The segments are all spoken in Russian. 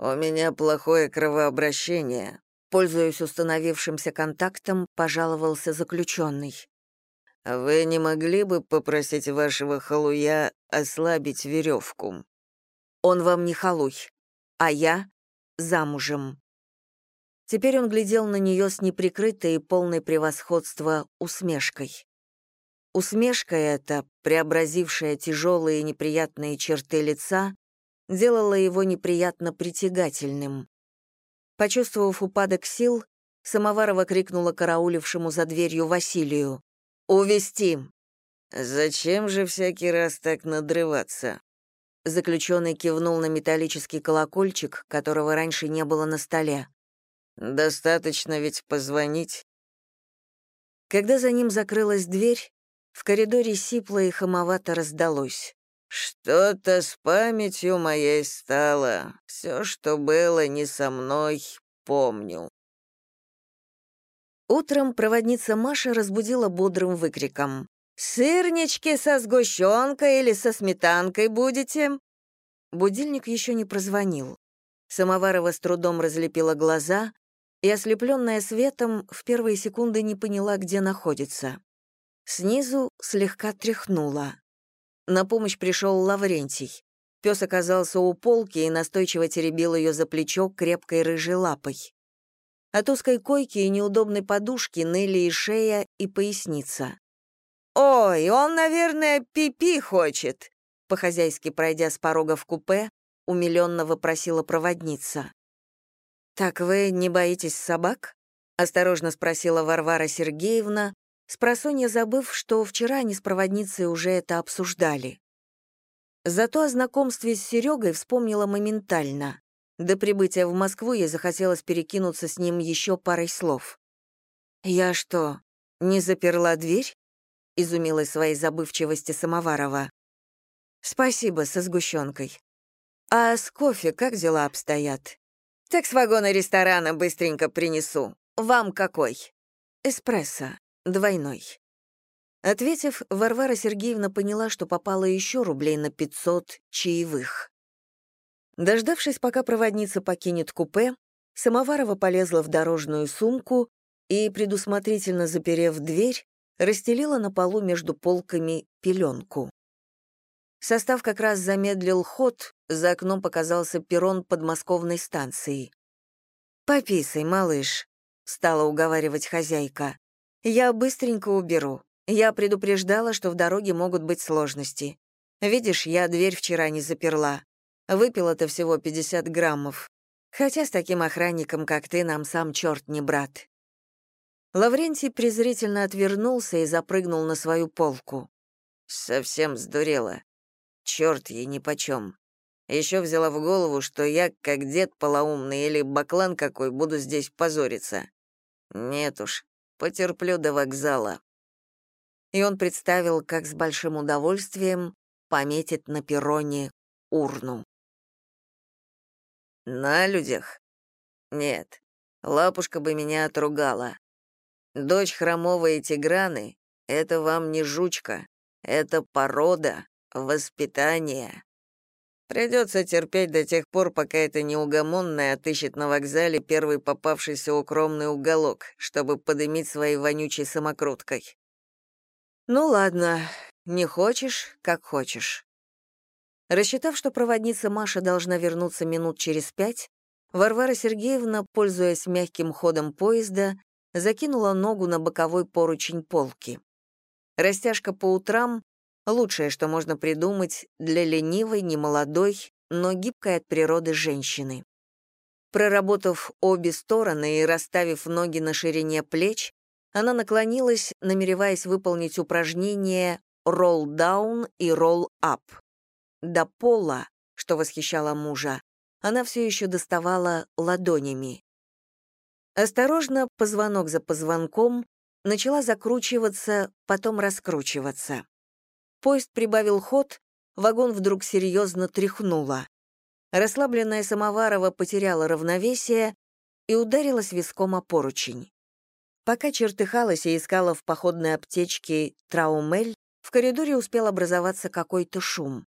«У меня плохое кровообращение», — пользуясь установившимся контактом, пожаловался заключенный. «Вы не могли бы попросить вашего халуя ослабить веревку?» «Он вам не халуй, а я замужем». Теперь он глядел на нее с неприкрытой и полной превосходства усмешкой. Усмешка эта, преобразившая тяжелые и неприятные черты лица, делала его неприятно притягательным. Почувствовав упадок сил, Самоварова крикнула караулившему за дверью Василию. «Увести!» «Зачем же всякий раз так надрываться?» Заключенный кивнул на металлический колокольчик, которого раньше не было на столе. «Достаточно ведь позвонить». Когда за ним закрылась дверь, в коридоре сипло и хамовато раздалось. «Что-то с памятью моей стало. Все, что было не со мной, помню». Утром проводница Маша разбудила бодрым выкриком. «Сырнички со сгущенкой или со сметанкой будете?» Будильник еще не прозвонил. Самоварова с трудом разлепила глаза и, ослепленная светом, в первые секунды не поняла, где находится. Снизу слегка тряхнула. На помощь пришел Лаврентий. Пес оказался у полки и настойчиво теребил ее за плечо крепкой рыжей лапой. От узкой койки и неудобной подушки ныли и шея, и поясница. «Ой, он, наверное, пипи -пи хочет», по-хозяйски пройдя с порога в купе, умилённо вопросила проводница. «Так вы не боитесь собак?» — осторожно спросила Варвара Сергеевна, спросонья забыв, что вчера они с проводницей уже это обсуждали. Зато о знакомстве с Серегой вспомнила моментально. До прибытия в Москву ей захотелось перекинуться с ним еще парой слов. «Я что, не заперла дверь?» — изумилась своей забывчивости Самоварова. «Спасибо, со сгущенкой. А с кофе как дела обстоят?» «Так с вагона ресторана быстренько принесу. Вам какой?» «Эспрессо. Двойной». Ответив, Варвара Сергеевна поняла, что попало еще рублей на 500 чаевых. Дождавшись, пока проводница покинет купе, Самоварова полезла в дорожную сумку и, предусмотрительно заперев дверь, расстелила на полу между полками пеленку. Состав как раз замедлил ход, за окном показался перрон подмосковной станции. «Пописай, малыш», — стала уговаривать хозяйка. Я быстренько уберу. Я предупреждала, что в дороге могут быть сложности. Видишь, я дверь вчера не заперла. Выпила-то всего 50 граммов. Хотя с таким охранником, как ты, нам сам черт не брат». Лаврентий презрительно отвернулся и запрыгнул на свою полку. «Совсем сдурела. Черт ей нипочем. Еще взяла в голову, что я, как дед полоумный или баклан какой, буду здесь позориться. Нет уж, Потерплю до вокзала». И он представил, как с большим удовольствием пометит на перроне урну. «На людях? Нет, лапушка бы меня отругала. Дочь хромовой Тиграны — это вам не жучка, это порода, воспитание. Придется терпеть до тех пор, пока эта неугомонная отыщет на вокзале первый попавшийся укромный уголок, чтобы подымить своей вонючей самокруткой. Ну ладно, не хочешь, как хочешь. Рассчитав, что проводница Маша должна вернуться минут через пять, Варвара Сергеевна, пользуясь мягким ходом поезда, закинула ногу на боковой поручень полки. Растяжка по утрам Лучшее, что можно придумать для ленивой, немолодой, но гибкой от природы женщины. Проработав обе стороны и расставив ноги на ширине плеч, она наклонилась, намереваясь выполнить упражнение «ролл-даун» и «ролл-ап». До пола, что восхищало мужа, она все еще доставала ладонями. Осторожно, позвонок за позвонком, начала закручиваться, потом раскручиваться. Поезд прибавил ход, вагон вдруг серьезно тряхнуло. Расслабленная Самоварова потеряла равновесие и ударилась виском о поручень. Пока чертыхалась и искала в походной аптечке траумель, в коридоре успел образоваться какой-то шум.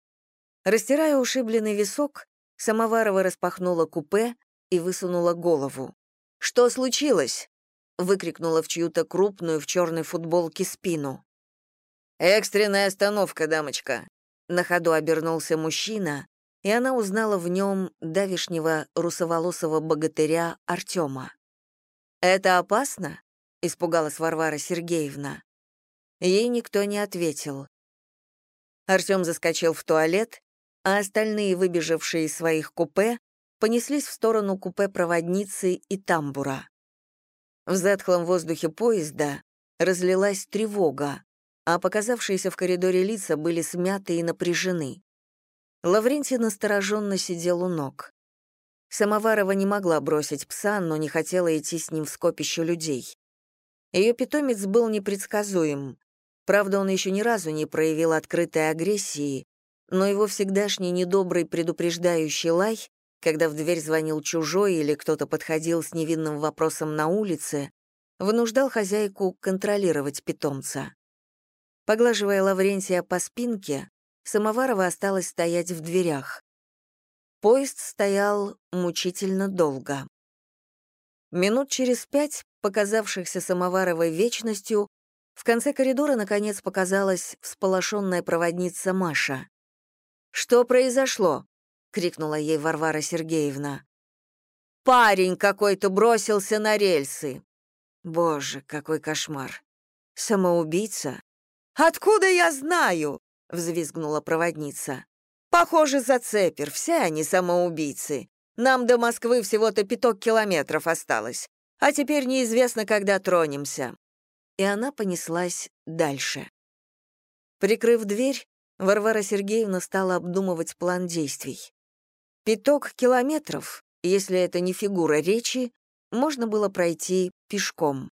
Растирая ушибленный висок, Самоварова распахнула купе и высунула голову. «Что случилось?» — выкрикнула в чью-то крупную в черной футболке спину. «Экстренная остановка, дамочка!» На ходу обернулся мужчина, и она узнала в нем давишнего русоволосого богатыря Артема. «Это опасно?» — испугалась Варвара Сергеевна. Ей никто не ответил. Артем заскочил в туалет, а остальные, выбежавшие из своих купе, понеслись в сторону купе проводницы и тамбура. В затхлом воздухе поезда разлилась тревога, а показавшиеся в коридоре лица были смяты и напряжены. Лаврентий настороженно сидел у ног. Самоварова не могла бросить пса, но не хотела идти с ним в скопище людей. Ее питомец был непредсказуем. Правда, он еще ни разу не проявил открытой агрессии, но его всегдашний недобрый предупреждающий лай, когда в дверь звонил чужой или кто-то подходил с невинным вопросом на улице, вынуждал хозяйку контролировать питомца. Поглаживая Лаврентия по спинке, Самоварова осталась стоять в дверях. Поезд стоял мучительно долго. Минут через пять, показавшихся Самоваровой вечностью, в конце коридора, наконец, показалась всполошенная проводница Маша. «Что произошло?» — крикнула ей Варвара Сергеевна. «Парень какой-то бросился на рельсы!» «Боже, какой кошмар! Самоубийца?» «Откуда я знаю?» — взвизгнула проводница. «Похоже, зацепер, все они самоубийцы. Нам до Москвы всего-то пяток километров осталось, а теперь неизвестно, когда тронемся и она понеслась дальше. Прикрыв дверь, Варвара Сергеевна стала обдумывать план действий. Пяток километров, если это не фигура речи, можно было пройти пешком.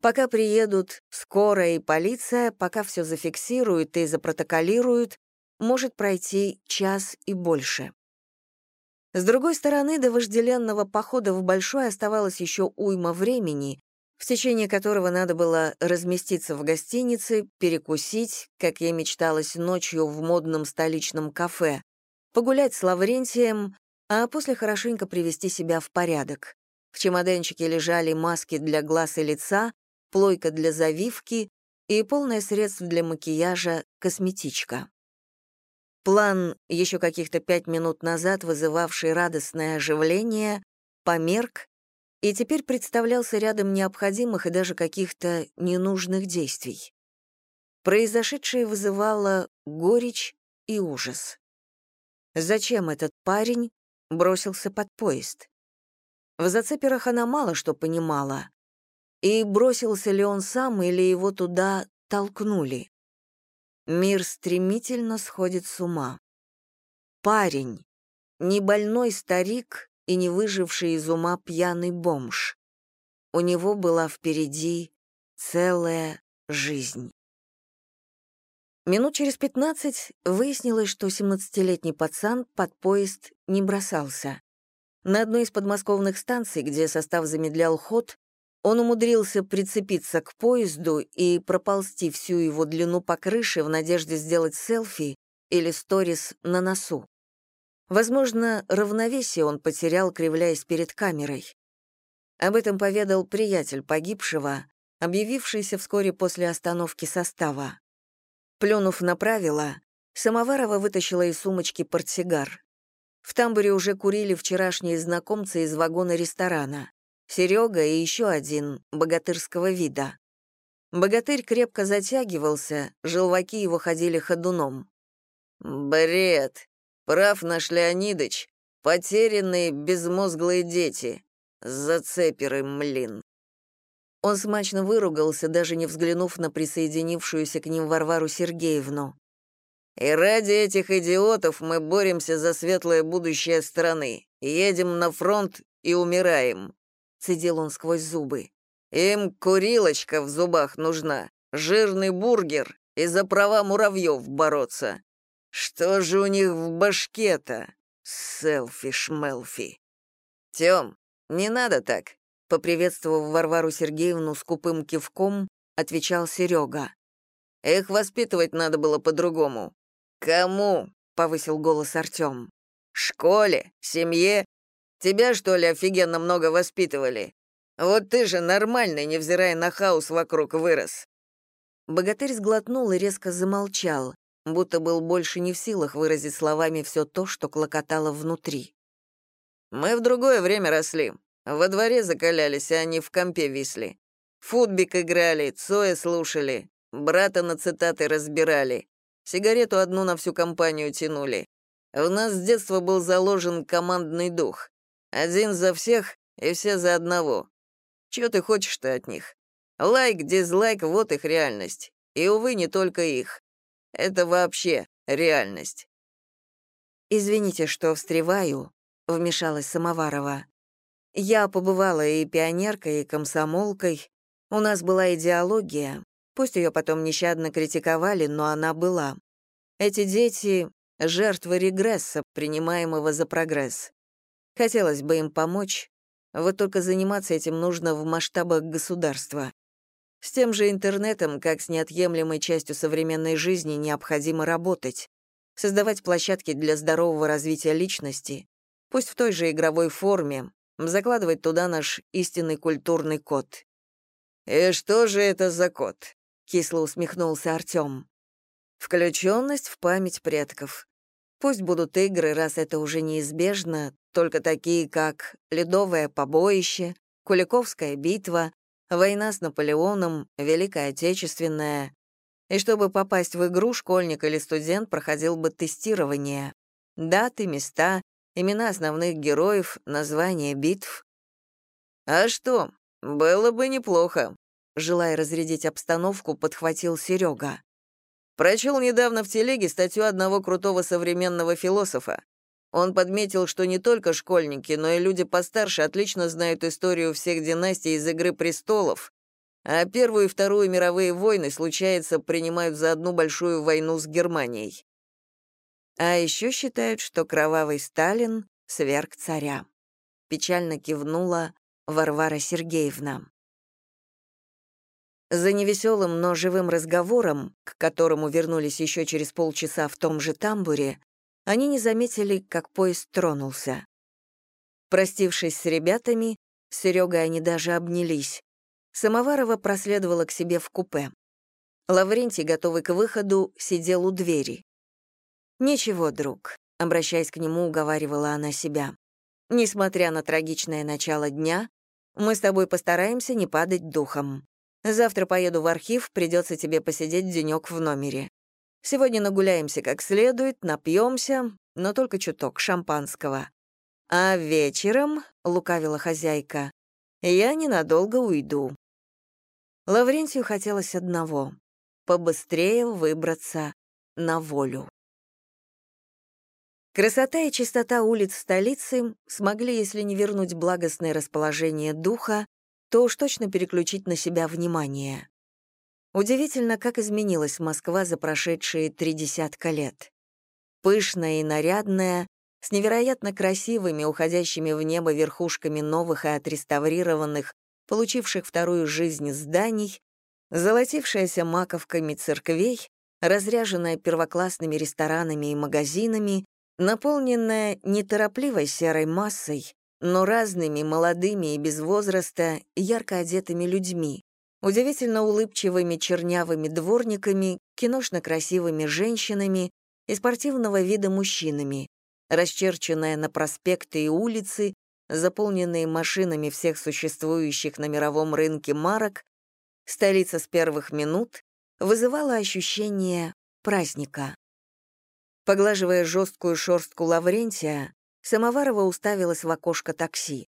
Пока приедут скорая и полиция, пока все зафиксируют и запротоколируют, может пройти час и больше. С другой стороны, до вожделенного похода в Большой оставалось еще уйма времени, в течение которого надо было разместиться в гостинице, перекусить, как ей мечталось ночью в модном столичном кафе, погулять с Лаврентием, а после хорошенько привести себя в порядок. В чемоданчике лежали маски для глаз и лица, плойка для завивки и полное средств для макияжа косметичка. План, еще каких-то пять минут назад вызывавший радостное оживление, померк и теперь представлялся рядом необходимых и даже каких-то ненужных действий. Произошедшее вызывало горечь и ужас. Зачем этот парень бросился под поезд? В зацеперах она мало что понимала. И бросился ли он сам, или его туда толкнули? Мир стремительно сходит с ума. Парень, не больной старик, и не выживший из ума пьяный бомж. У него была впереди целая жизнь. Минут через пятнадцать выяснилось, что 17-летний пацан под поезд не бросался. На одной из подмосковных станций, где состав замедлял ход, он умудрился прицепиться к поезду и проползти всю его длину по крыше в надежде сделать селфи или сторис на носу. Возможно, равновесие он потерял, кривляясь перед камерой. Об этом поведал приятель погибшего, объявившийся вскоре после остановки состава. Плюнув на правила, Самоварова вытащила из сумочки портсигар. В тамбуре уже курили вчерашние знакомцы из вагона ресторана. Серега и еще один, богатырского вида. Богатырь крепко затягивался, желваки его ходили ходуном. «Бред!» Прав наш Леонидыч. Потерянные безмозглые дети. Зацеперы, млин. Он смачно выругался, даже не взглянув на присоединившуюся к ним Варвару Сергеевну. «И ради этих идиотов мы боремся за светлое будущее страны. Едем на фронт и умираем», — цедил он сквозь зубы. «Им курилочка в зубах нужна, жирный бургер и за права муравьев бороться. Что же у них в башке-то? Селфи-шмелфи. Тём, не надо так, поприветствовав Варвару Сергеевну скупым кивком, отвечал Серега. Их воспитывать надо было по-другому. Кому? повысил голос Артём. Школе? Семье? Тебя, что ли, офигенно много воспитывали? Вот ты же нормальный, невзирая на хаос вокруг, вырос». Богатырь сглотнул и резко замолчал, будто был больше не в силах выразить словами все то, что клокотало внутри. «Мы в другое время росли. Во дворе закалялись, а они в компе висли. Футбик играли, Цоя слушали, брата на цитаты разбирали, сигарету одну на всю компанию тянули. В нас с детства был заложен командный дух. Один за всех и все за одного. Чего ты хочешь-то от них? Лайк, дизлайк — вот их реальность. И, увы, не только их. Это вообще реальность. «Извините, что встреваю», — вмешалась Самоварова. «Я побывала и пионеркой, и комсомолкой. У нас была идеология. Пусть ее потом нещадно критиковали, но она была. Эти дети — жертвы регресса, принимаемого за прогресс. Хотелось бы им помочь, вот только заниматься этим нужно в масштабах государства. С тем же интернетом, как с неотъемлемой частью современной жизни, необходимо работать, создавать площадки для здорового развития личности, пусть в той же игровой форме, закладывать туда наш истинный культурный код. «И что же это за код?» — кисло усмехнулся Артём. «Включенность в память предков. Пусть будут игры, раз это уже неизбежно, только такие, как «Ледовое побоище», «Куликовская битва», «Война с Наполеоном», «Великая Отечественная». И чтобы попасть в игру, школьник или студент проходил бы тестирование. Даты, места, имена основных героев, названия битв. «А что, было бы неплохо», — желая разрядить обстановку, подхватил Серега. Прочел недавно в телеге статью одного крутого современного философа. Он подметил, что не только школьники, но и люди постарше отлично знают историю всех династий из «Игры престолов», а Первую и Вторую мировые войны, случается, принимают за одну большую войну с Германией. А еще считают, что кровавый Сталин — сверг царя. Печально кивнула Варвара Сергеевна. За невеселым, но живым разговором, к которому вернулись еще через полчаса в том же тамбуре, они не заметили, как поезд тронулся. Простившись с ребятами, с Серегой они даже обнялись. Самоварова проследовала к себе в купе. Лаврентий, готовый к выходу, сидел у двери. «Ничего, друг», — обращаясь к нему, уговаривала она себя. «Несмотря на трагичное начало дня, мы с тобой постараемся не падать духом. Завтра поеду в архив, придется тебе посидеть денек в номере. Сегодня нагуляемся как следует, напьемся, но только чуток шампанского. А вечером, — лукавила хозяйка, — я ненадолго уйду. Лаврентию хотелось одного — побыстрее выбраться на волю. Красота и чистота улиц столицы смогли, если не вернуть благостное расположение духа, то уж точно переключить на себя внимание. Удивительно, как изменилась Москва за прошедшие три десятка лет. Пышная и нарядная, с невероятно красивыми, уходящими в небо верхушками новых и отреставрированных, получивших вторую жизнь зданий, золотившаяся маковками церквей, разряженная первоклассными ресторанами и магазинами, наполненная неторопливой серой массой, но разными, молодыми и без возраста, ярко одетыми людьми, удивительно улыбчивыми чернявыми дворниками, киношно красивыми женщинами и спортивного вида мужчинами, расчерченная на проспекты и улицы, заполненные машинами всех существующих на мировом рынке марок, столица с первых минут вызывала ощущение праздника. Поглаживая жесткую шерстку Лаврентия, Самоварова уставилась в окошко такси.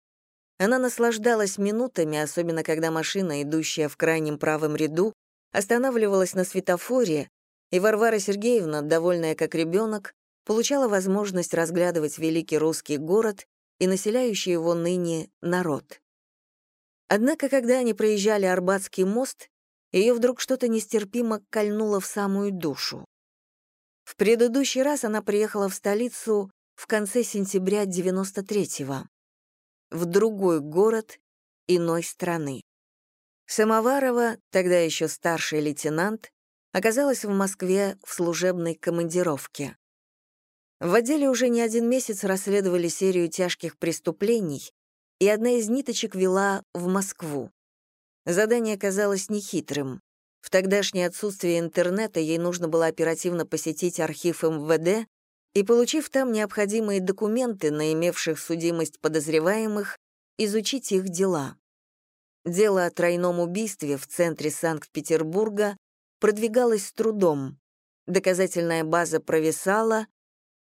Она наслаждалась минутами, особенно когда машина, идущая в крайнем правом ряду, останавливалась на светофоре, и Варвара Сергеевна, довольная как ребенок, получала возможность разглядывать великий русский город и населяющий его ныне народ. Однако, когда они проезжали Арбатский мост, ее вдруг что-то нестерпимо кольнуло в самую душу. В предыдущий раз она приехала в столицу в конце сентября 93-го в другой город иной страны. Самоварова, тогда еще старший лейтенант, оказалась в Москве в служебной командировке. В отделе уже не один месяц расследовали серию тяжких преступлений, и одна из ниточек вела в Москву. Задание казалось нехитрым. В тогдашнее отсутствие интернета ей нужно было оперативно посетить архив МВД и, получив там необходимые документы на имевших судимость подозреваемых, изучить их дела. Дело о тройном убийстве в центре Санкт-Петербурга продвигалось с трудом. Доказательная база провисала,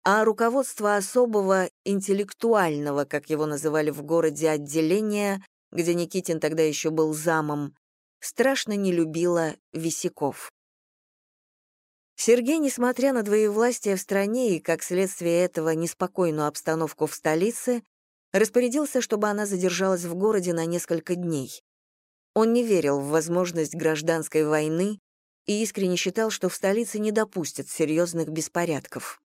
а руководство особого интеллектуального, как его называли в городе, отделения, где Никитин тогда еще был замом, страшно не любила висяков. Сергей, несмотря на двоевластие в стране и, как следствие этого, неспокойную обстановку в столице, распорядился, чтобы она задержалась в городе на несколько дней. Он не верил в возможность гражданской войны и искренне считал, что в столице не допустят серьезных беспорядков.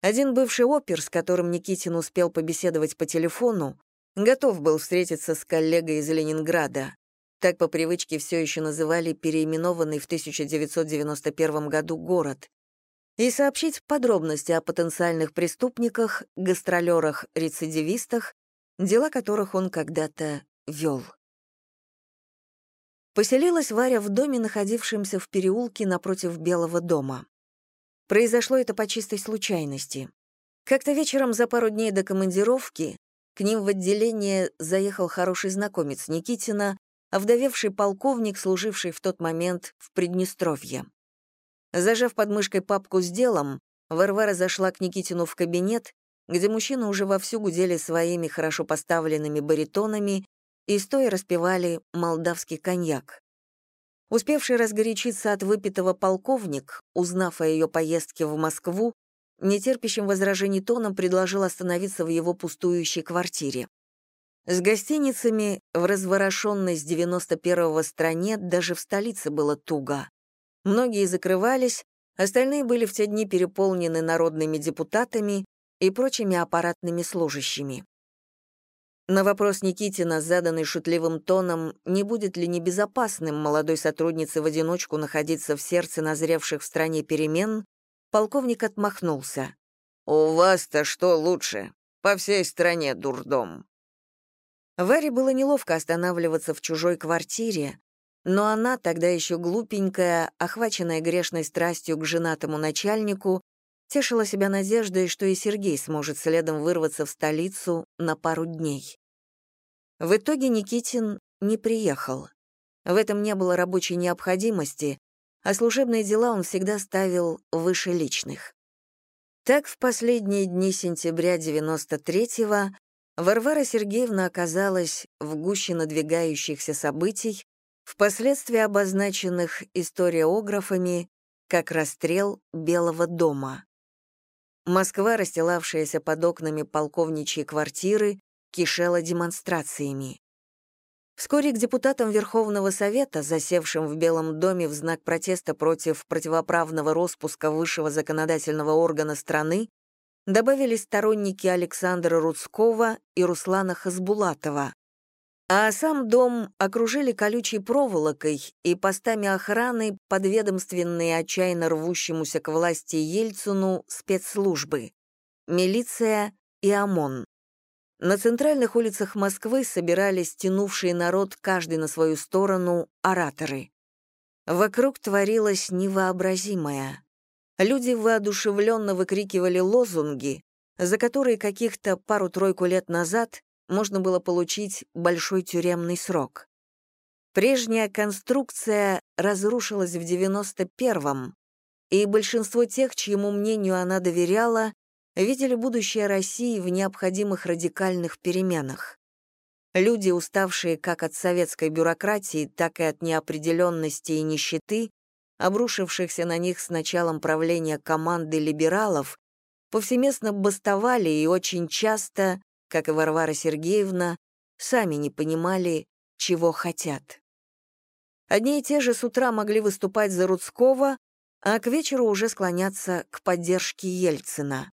Один бывший опер, с которым Никитин успел побеседовать по телефону, готов был встретиться с коллегой из Ленинграда так по привычке все еще называли переименованный в 1991 году город, и сообщить подробности о потенциальных преступниках, гастролерах-рецидивистах, дела которых он когда-то вел. Поселилась Варя в доме, находившемся в переулке напротив Белого дома. Произошло это по чистой случайности. Как-то вечером за пару дней до командировки к ним в отделение заехал хороший знакомец Никитина, овдовевший полковник, служивший в тот момент в Приднестровье. Зажав под мышкой папку с делом, Варвара зашла к Никитину в кабинет, где мужчины уже вовсю гудели своими хорошо поставленными баритонами и стоя распевали молдавский коньяк. Успевший разгорячиться от выпитого полковник, узнав о ее поездке в Москву, нетерпящим возражений тоном предложил остановиться в его пустующей квартире. С гостиницами в разворошенной с 91-го стране даже в столице было туго. Многие закрывались, остальные были в те дни переполнены народными депутатами и прочими аппаратными служащими. На вопрос Никитина, заданный шутливым тоном, не будет ли небезопасным молодой сотруднице в одиночку находиться в сердце назревших в стране перемен, полковник отмахнулся. «У вас-то что лучше? По всей стране дурдом. Варе было неловко останавливаться в чужой квартире, но она, тогда еще глупенькая, охваченная грешной страстью к женатому начальнику, тешила себя надеждой, что и Сергей сможет следом вырваться в столицу на пару дней. В итоге Никитин не приехал. В этом не было рабочей необходимости, а служебные дела он всегда ставил выше личных. Так в последние дни сентября 93-го Варвара Сергеевна оказалась в гуще надвигающихся событий, впоследствии обозначенных историографами как расстрел Белого дома. Москва, расстилавшаяся под окнами полковничьей квартиры, кишела демонстрациями. Вскоре к депутатам Верховного Совета, засевшим в Белом доме в знак протеста против противоправного распуска высшего законодательного органа страны, добавились сторонники Александра Рудского и Руслана Хасбулатова. А сам дом окружили колючей проволокой и постами охраны подведомственные отчаянно рвущемуся к власти Ельцину спецслужбы, милиция и ОМОН. На центральных улицах Москвы собирались тянувшие народ каждый на свою сторону ораторы. Вокруг творилось невообразимое. Люди воодушевленно выкрикивали лозунги, за которые каких-то пару-тройку лет назад можно было получить большой тюремный срок. Прежняя конструкция разрушилась в 91-м, и большинство тех, чьему мнению она доверяла, видели будущее России в необходимых радикальных переменах. Люди, уставшие как от советской бюрократии, так и от неопределенности и нищеты, обрушившихся на них с началом правления команды либералов, повсеместно бастовали и очень часто, как и Варвара Сергеевна, сами не понимали, чего хотят. Одни и те же с утра могли выступать за Рудского, а к вечеру уже склоняться к поддержке Ельцина.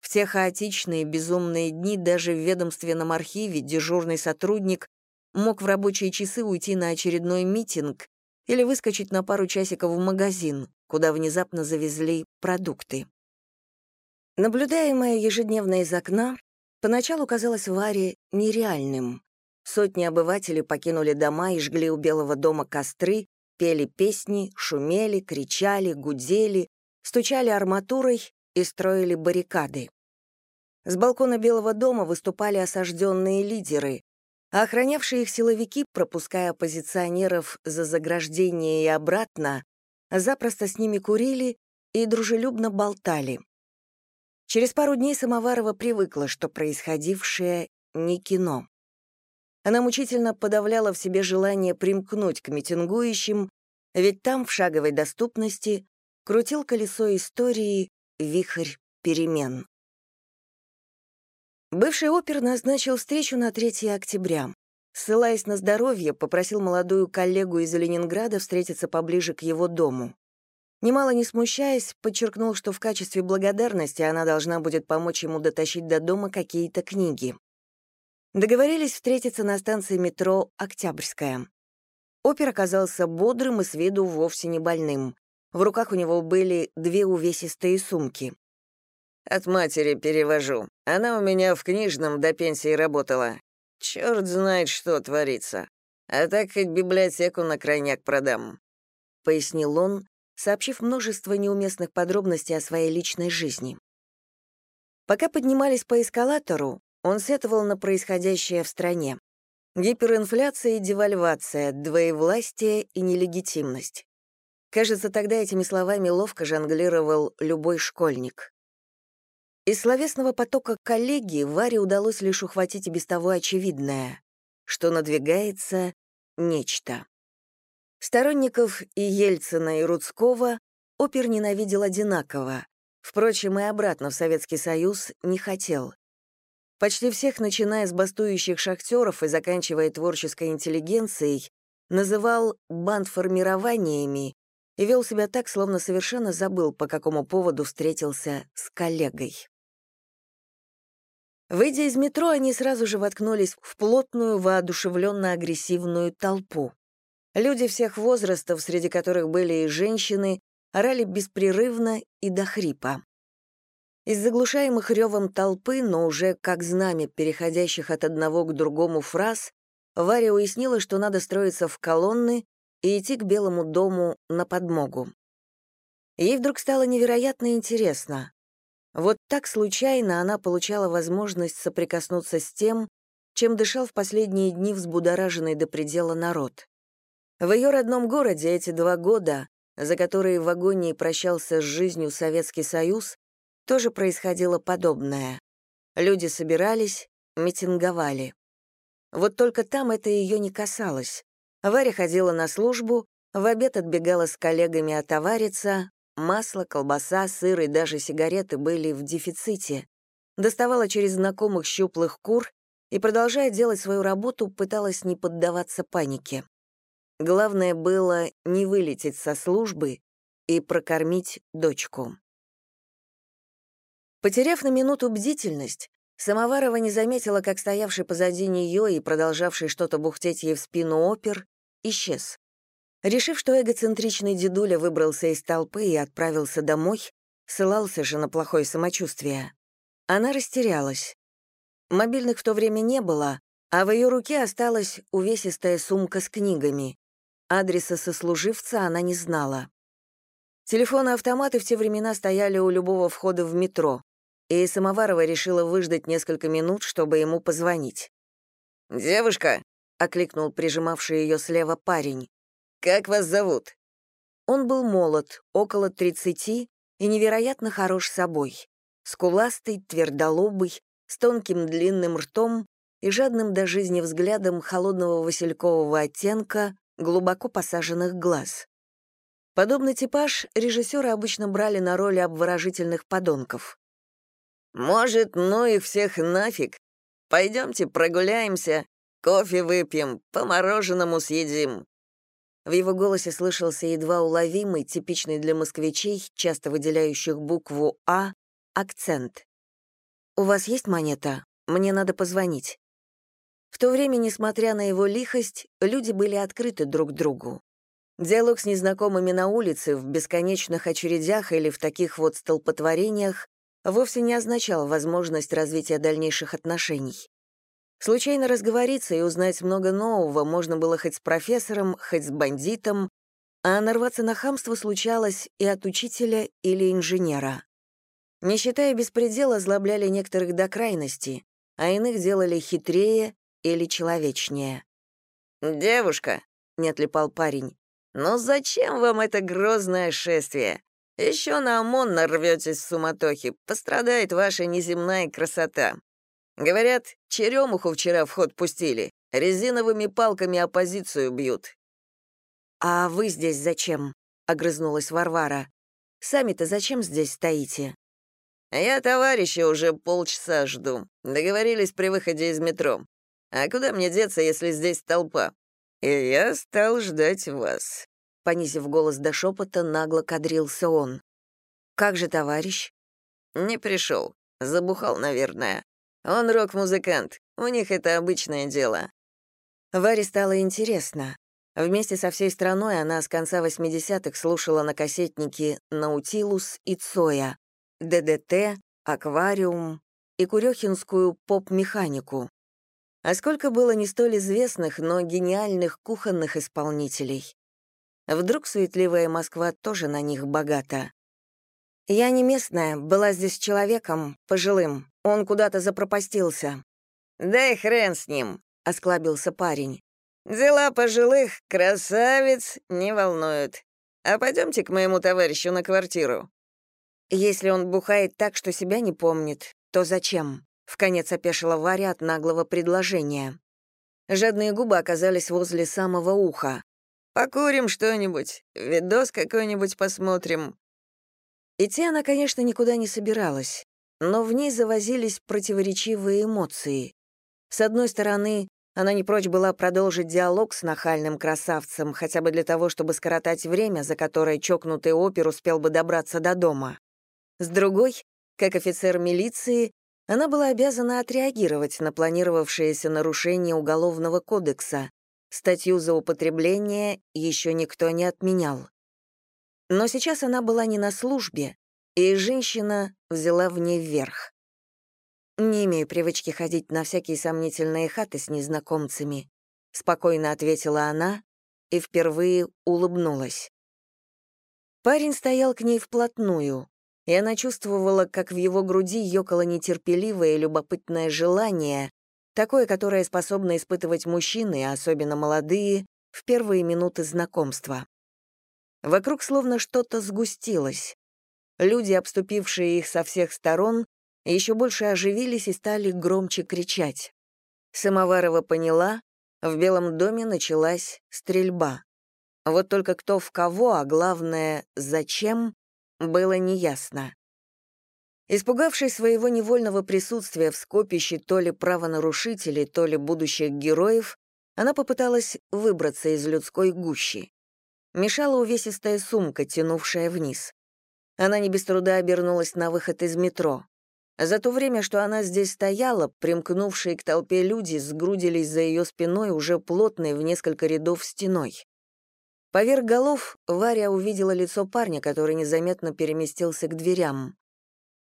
В те хаотичные, безумные дни даже в ведомственном архиве дежурный сотрудник мог в рабочие часы уйти на очередной митинг или выскочить на пару часиков в магазин, куда внезапно завезли продукты. Наблюдаемое ежедневно из окна, поначалу казалось Варе нереальным. Сотни обывателей покинули дома и жгли у Белого дома костры, пели песни, шумели, кричали, гудели, стучали арматурой и строили баррикады. С балкона Белого дома выступали осажденные лидеры, охранявшие их силовики, пропуская оппозиционеров за заграждение и обратно, запросто с ними курили и дружелюбно болтали. Через пару дней Самоварова привыкла, что происходившее не кино. Она мучительно подавляла в себе желание примкнуть к митингующим, ведь там, в шаговой доступности, крутил колесо истории вихрь перемен. Бывший опер назначил встречу на 3 октября. Ссылаясь на здоровье, попросил молодую коллегу из Ленинграда встретиться поближе к его дому. Немало не смущаясь, подчеркнул, что в качестве благодарности она должна будет помочь ему дотащить до дома какие-то книги. Договорились встретиться на станции метро «Октябрьская». Опер оказался бодрым и с виду вовсе не больным. В руках у него были две увесистые сумки. «От матери перевожу. Она у меня в книжном до пенсии работала. Черт знает, что творится. А так хоть библиотеку на крайняк продам», — пояснил он, сообщив множество неуместных подробностей о своей личной жизни. Пока поднимались по эскалатору, он сетовал на происходящее в стране. Гиперинфляция и девальвация, двоевластие и нелегитимность. Кажется, тогда этими словами ловко жонглировал любой школьник. Из словесного потока коллеги Варе удалось лишь ухватить и без того очевидное, что надвигается нечто. Сторонников и Ельцина, и Рудского опер ненавидел одинаково. Впрочем, и обратно в Советский Союз не хотел. Почти всех, начиная с бастующих шахтеров и заканчивая творческой интеллигенцией, называл бандформированиями и вел себя так, словно совершенно забыл, по какому поводу встретился с коллегой. Выйдя из метро, они сразу же воткнулись в плотную, воодушевленно-агрессивную толпу. Люди всех возрастов, среди которых были и женщины, орали беспрерывно и до хрипа. Из заглушаемых ревом толпы, но уже как знамя переходящих от одного к другому фраз, Варя уяснила, что надо строиться в колонны и идти к Белому дому на подмогу. Ей вдруг стало невероятно интересно. Вот так случайно она получала возможность соприкоснуться с тем, чем дышал в последние дни взбудораженный до предела народ. В ее родном городе эти два года, за которые в агонии прощался с жизнью Советский Союз, тоже происходило подобное. Люди собирались, митинговали. Вот только там это ее не касалось. Варя ходила на службу, в обед отбегала с коллегами отовариться, масло, колбаса, сыр и даже сигареты были в дефиците. Доставала через знакомых щуплых кур и, продолжая делать свою работу, пыталась не поддаваться панике. Главное было не вылететь со службы и прокормить дочку. Потеряв на минуту бдительность, Самоварова не заметила, как стоявший позади нее и продолжавший что-то бухтеть ей в спину опер исчез. Решив, что эгоцентричный дедуля выбрался из толпы и отправился домой, ссылался же на плохое самочувствие. Она растерялась. Мобильных в то время не было, а в ее руке осталась увесистая сумка с книгами. Адреса сослуживца она не знала. Телефоны-автоматы в те времена стояли у любого входа в метро, и Самоварова решила выждать несколько минут, чтобы ему позвонить. «Девушка», — окликнул прижимавший ее слева парень, — «как вас зовут?» Он был молод, около тридцати, и невероятно хорош собой. Скуластый, твердолобый, с тонким длинным ртом и жадным до жизни взглядом холодного василькового оттенка, глубоко посаженных глаз. Подобный типаж режиссеры обычно брали на роли обворожительных подонков. «Может, ну их всех нафиг? Пойдемте прогуляемся, кофе выпьем, по мороженому съедим». В его голосе слышался едва уловимый, типичный для москвичей, часто выделяющих букву «А», акцент. «У вас есть монета? Мне надо позвонить». В то время, несмотря на его лихость, люди были открыты друг другу. Диалог с незнакомыми на улице, в бесконечных очередях или в таких вот столпотворениях вовсе не означал возможность развития дальнейших отношений. Случайно разговориться и узнать много нового можно было хоть с профессором, хоть с бандитом, а нарваться на хамство случалось и от учителя или инженера. Не считая беспредела, озлобляли некоторых до крайности, а иных делали хитрее или человечнее. «Девушка», — не отлипал парень, — «ну зачем вам это грозное шествие? Еще на ОМОН нарветесь в суматохе, пострадает ваша неземная красота. Говорят, черемуху вчера в ход пустили, резиновыми палками оппозицию бьют». «А вы здесь зачем?» — огрызнулась Варвара. «Сами-то зачем здесь стоите?» «Я товарища уже полчаса жду. Договорились при выходе из метро. А куда мне деться, если здесь толпа? И я стал ждать вас». Понизив голос до шепота, нагло кадрился он. «Как же товарищ?» «Не пришел. Забухал, наверное. Он рок-музыкант. У них это обычное дело». Варе стало интересно. Вместе со всей страной она с конца 80-х слушала на кассетнике «Наутилус» и «Цоя», ДДТ, «Аквариум» и курехинскую поп-механику. А сколько было не столь известных, но гениальных кухонных исполнителей. Вдруг суетливая Москва тоже на них богата. Я не местная, была здесь человеком, пожилым. Он куда-то запропастился. «Да и хрен с ним», — осклабился парень. Дела пожилых, красавиц, не волнуют. А пойдемте к моему товарищу на квартиру». «Если он бухает так, что себя не помнит, то зачем?» — вконец опешила Варя от наглого предложения. Жадные губы оказались возле самого уха. «Покурим что-нибудь, видос какой-нибудь посмотрим». Идти она, конечно, никуда не собиралась, но в ней завозились противоречивые эмоции. С одной стороны, она не прочь была продолжить диалог с нахальным красавцем, хотя бы для того, чтобы скоротать время, за которое чокнутый опер успел бы добраться до дома. С другой, как офицер милиции, она была обязана отреагировать на планировавшееся нарушение Уголовного кодекса. Статью за употребление еще никто не отменял. Но сейчас она была не на службе, и женщина взяла в ней вверх. «Не имею привычки ходить на всякие сомнительные хаты с незнакомцами», — спокойно ответила она и впервые улыбнулась. Парень стоял к ней вплотную, и она чувствовала, как в его груди ёкало нетерпеливое и любопытное желание, такое, которое способно испытывать мужчины, особенно молодые, в первые минуты знакомства. Вокруг словно что-то сгустилось. Люди, обступившие их со всех сторон, еще больше оживились и стали громче кричать. Самоварова поняла, в Белом доме началась стрельба. Вот только кто в кого, а главное, зачем, было неясно. Испугавшись своего невольного присутствия в скопище то ли правонарушителей, то ли будущих героев, она попыталась выбраться из людской гущи. Мешала увесистая сумка, тянувшая вниз. Она не без труда обернулась на выход из метро. За то время, что она здесь стояла, примкнувшие к толпе люди сгрудились за ее спиной уже плотной в несколько рядов стеной. Поверх голов Варя увидела лицо парня, который незаметно переместился к дверям.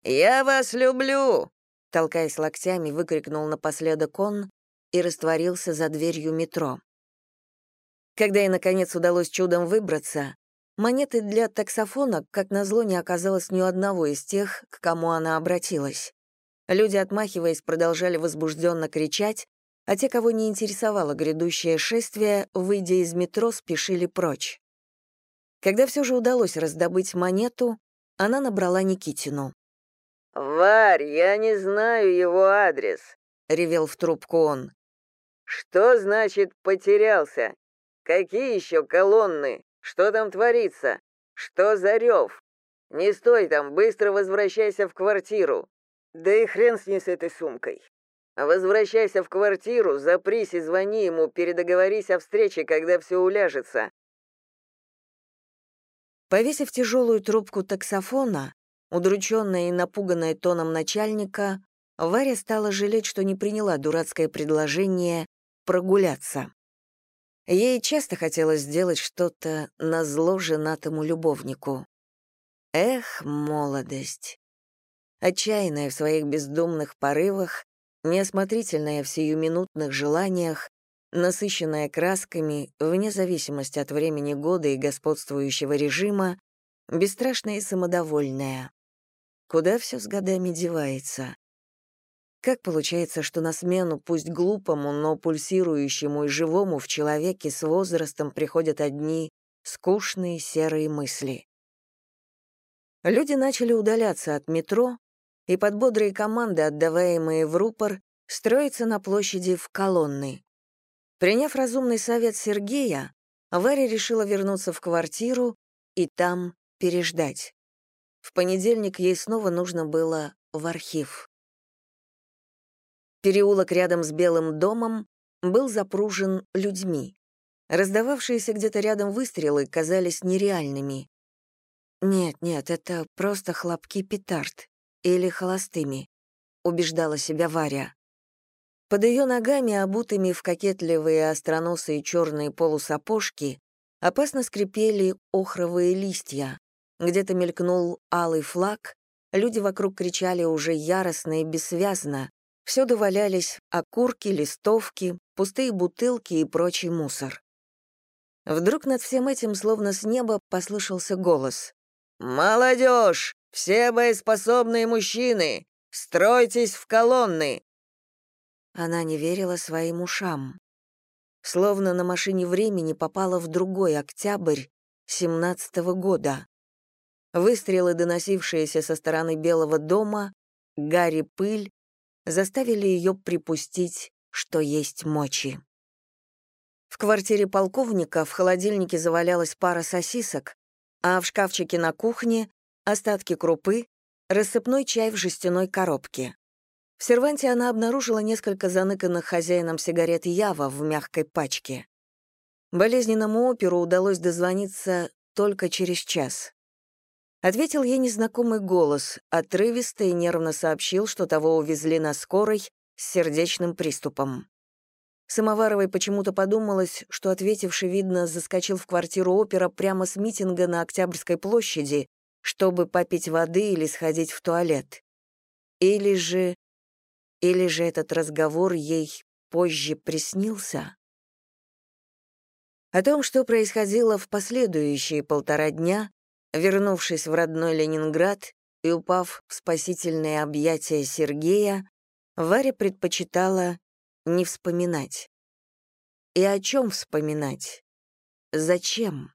«Я вас люблю!» Толкаясь локтями, выкрикнул напоследок он и растворился за дверью метро. Когда ей, наконец, удалось чудом выбраться, Монеты для таксофона, как назло, не оказалось ни у одного из тех, к кому она обратилась. Люди, отмахиваясь, продолжали возбужденно кричать, а те, кого не интересовало грядущее шествие, выйдя из метро, спешили прочь. Когда все же удалось раздобыть монету, она набрала Никитину. «Варь, я не знаю его адрес», — ревел в трубку он. «Что значит «потерялся»? Какие еще колонны? Что там творится? Что за рев? Не стой там, быстро возвращайся в квартиру. Да и хрен с ней с этой сумкой. Возвращайся в квартиру, запрись и звони ему, передоговорись о встрече, когда все уляжется. Повесив тяжелую трубку таксофона, удрученная и напуганная тоном начальника, Варя стала жалеть, что не приняла дурацкое предложение прогуляться. Ей часто хотелось сделать что-то на зло женатому любовнику. Эх, молодость. отчаянная в своих бездумных порывах, неосмотрительная в сиюминутных желаниях, насыщенная красками, вне зависимости от времени года и господствующего режима, бесстрашная и самодовольная. Куда все с годами девается? Как получается, что на смену пусть глупому, но пульсирующему и живому в человеке с возрастом приходят одни скучные серые мысли? Люди начали удаляться от метро, и под бодрые команды, отдаваемые в рупор, строиться на площади в колонны. Приняв разумный совет Сергея, Варя решила вернуться в квартиру и там переждать. В понедельник ей снова нужно было в архив. Переулок рядом с Белым домом был запружен людьми. Раздававшиеся где-то рядом выстрелы казались нереальными. «Нет, нет, это просто хлопки петард. Или холостыми», — убеждала себя Варя. Под ее ногами, обутыми в кокетливые остроносые черные полусапожки, опасно скрипели охровые листья. Где-то мелькнул алый флаг, люди вокруг кричали уже яростно и бессвязно, Всюду валялись окурки, листовки, пустые бутылки и прочий мусор. Вдруг над всем этим, словно с неба, послышался голос. «Молодежь! Все боеспособные мужчины! Стройтесь в колонны!» Она не верила своим ушам. Словно на машине времени попала в другой октябрь семнадцатого года. Выстрелы, доносившиеся со стороны Белого дома, гарри пыль, заставили ее припустить, что есть мочи. В квартире полковника в холодильнике завалялась пара сосисок, а в шкафчике на кухне — остатки крупы, рассыпной чай в жестяной коробке. В серванте она обнаружила несколько заныканных хозяином сигарет Ява в мягкой пачке. Болезненному оперу удалось дозвониться только через час. Ответил ей незнакомый голос, отрывисто и нервно сообщил, что того увезли на скорой с сердечным приступом. Самоваровой почему-то подумалось, что ответивший, видно, заскочил в квартиру опера прямо с митинга на Октябрьской площади, чтобы попить воды или сходить в туалет. Или же... Или же этот разговор ей позже приснился? О том, что происходило в последующие полтора дня, Вернувшись в родной Ленинград и упав в спасительные объятия Сергея, Варя предпочитала не вспоминать. И о чем вспоминать? Зачем?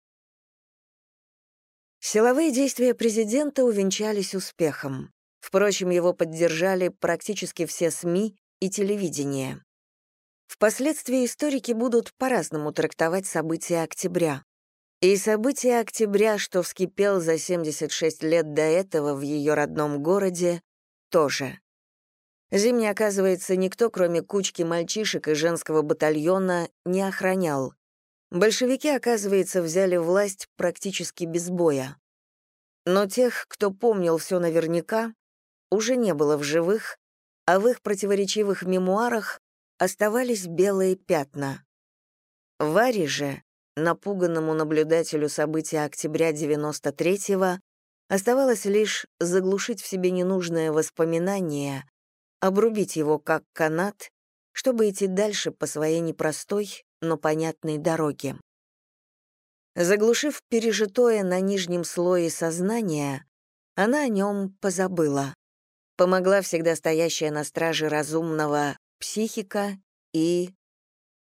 Силовые действия президента увенчались успехом. Впрочем, его поддержали практически все СМИ и телевидение. Впоследствии историки будут по-разному трактовать события октября. И события октября, что вскипел за 76 лет до этого в ее родном городе, тоже. Зимний, оказывается, никто, кроме кучки мальчишек и женского батальона, не охранял. Большевики, оказывается, взяли власть практически без боя. Но тех, кто помнил все наверняка, уже не было в живых, а в их противоречивых мемуарах оставались белые пятна. Варе же, напуганному наблюдателю события октября 93-го оставалось лишь заглушить в себе ненужное воспоминание, обрубить его как канат, чтобы идти дальше по своей непростой, но понятной дороге. Заглушив пережитое на нижнем слое сознания, она о нем позабыла. Помогла всегда стоящая на страже разумного психика и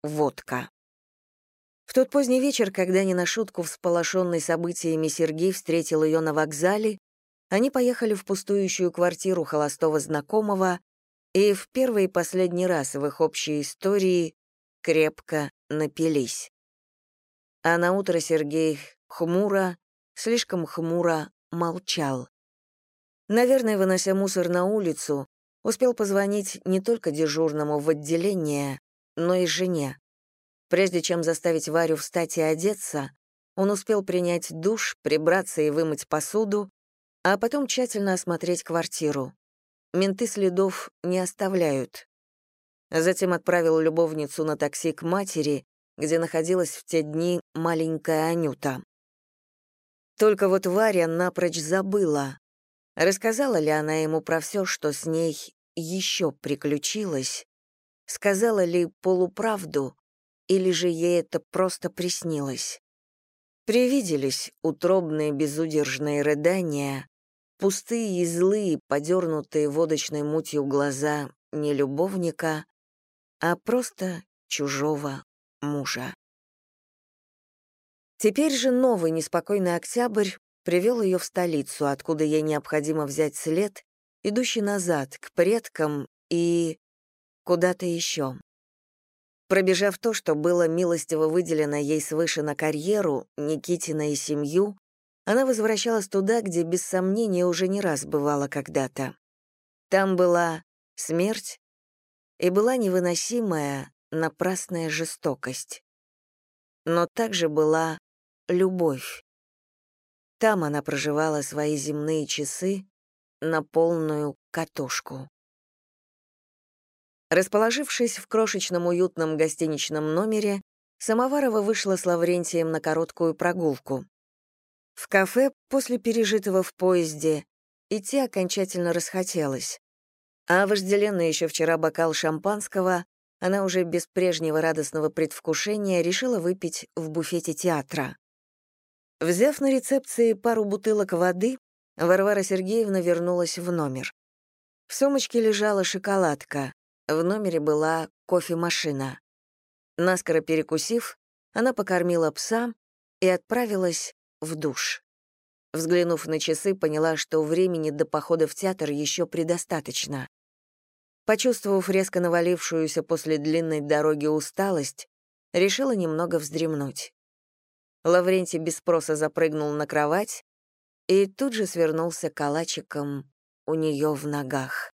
водка. В тот поздний вечер, когда не на шутку всполошенный событиями Сергей встретил ее на вокзале, они поехали в пустующую квартиру холостого знакомого и в первый и последний раз в их общей истории крепко напились. А на утро Сергей хмуро, слишком хмуро молчал. Наверное, вынося мусор на улицу, успел позвонить не только дежурному в отделение, но и жене. Прежде чем заставить Варю встать и одеться, он успел принять душ, прибраться и вымыть посуду, а потом тщательно осмотреть квартиру. Менты следов не оставляют. Затем отправил любовницу на такси к матери, где находилась в те дни маленькая Анюта. Только вот Варя напрочь забыла. Рассказала ли она ему про все, что с ней еще приключилось? Сказала ли полуправду, или же ей это просто приснилось? Привиделись утробные безудержные рыдания, пустые и злые, подернутые водочной мутью глаза не любовника, а просто чужого мужа. Теперь же новый неспокойный октябрь привел ее в столицу, откуда ей необходимо взять след, идущий назад, к предкам и куда-то еще. Пробежав то, что было милостиво выделено ей свыше на карьеру, Никитина и семью, она возвращалась туда, где без сомнения уже не раз бывала когда-то. Там была смерть и была невыносимая, напрасная жестокость. Но также была любовь. Там она проживала свои земные часы на полную катушку. Расположившись в крошечном уютном гостиничном номере, Самоварова вышла с Лаврентием на короткую прогулку. В кафе после пережитого в поезде идти окончательно расхотелось. А вожделенный еще вчера бокал шампанского она уже без прежнего радостного предвкушения решила выпить в буфете театра. Взяв на рецепции пару бутылок воды, Варвара Сергеевна вернулась в номер. В сумочке лежала шоколадка, в номере была кофемашина. Наскоро перекусив, она покормила пса и отправилась в душ. Взглянув на часы, поняла, что времени до похода в театр еще предостаточно. Почувствовав резко навалившуюся после длинной дороги усталость, решила немного вздремнуть. Лаврентий без спроса запрыгнул на кровать и тут же свернулся калачиком у нее в ногах.